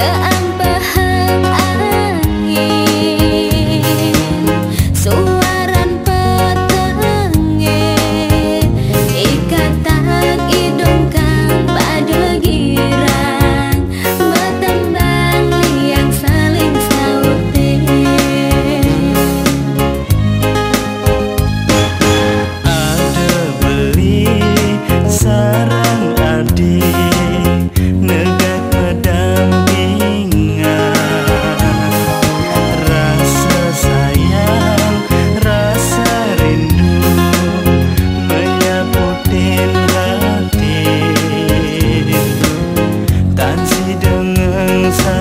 的爱。inside